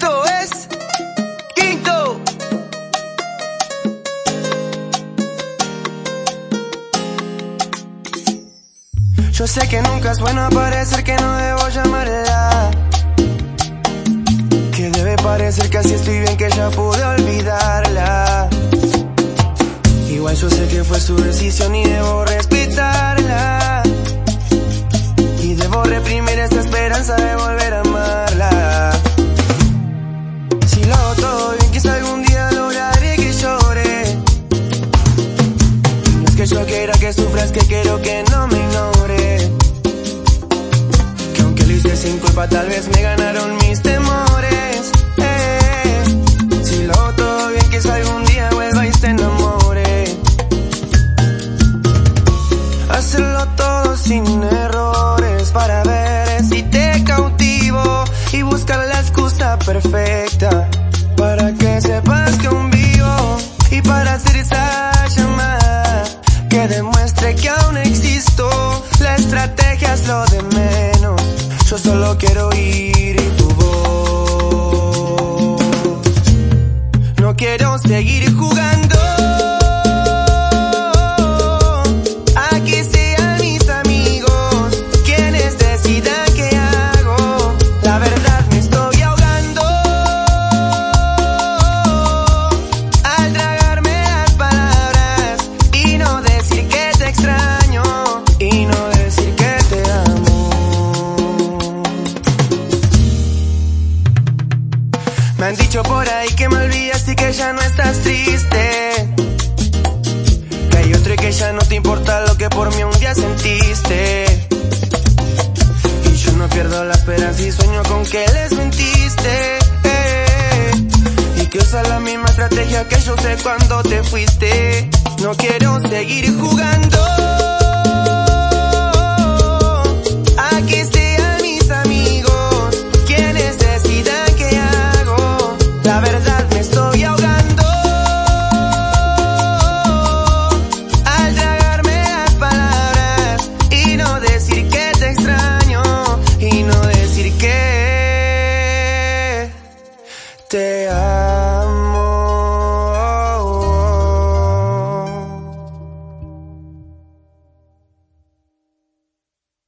Esto es Quinto. Yo sé que nunca es bueno parecer que no debo llamarla. Que debe parecer que así estoy bien que ya pude olvidarla. Igual yo sé que fue su decisión y debo respetarla. Quiera que quiero que no me ignore. Que aunque lo hice sin culpa, tal vez me ganaron mis temores. Eh, si lo todo bien, quizá algún día vuelva y se enamore. Hacerlo todo sin errores para ver si te cautivo y buscar la excusa perfecta para que sepas que aún seguir jugando. Me han dicho por ahí que me olvidas y que ya no estás triste. Que hay otro y que ya no te importa lo que por mí un día sentiste. Y yo no pierdo la esperanza y sueño con que les mentiste. Y que usas la misma estrategia que yo sé cuando te fuiste. No quiero seguir jugando. te amo.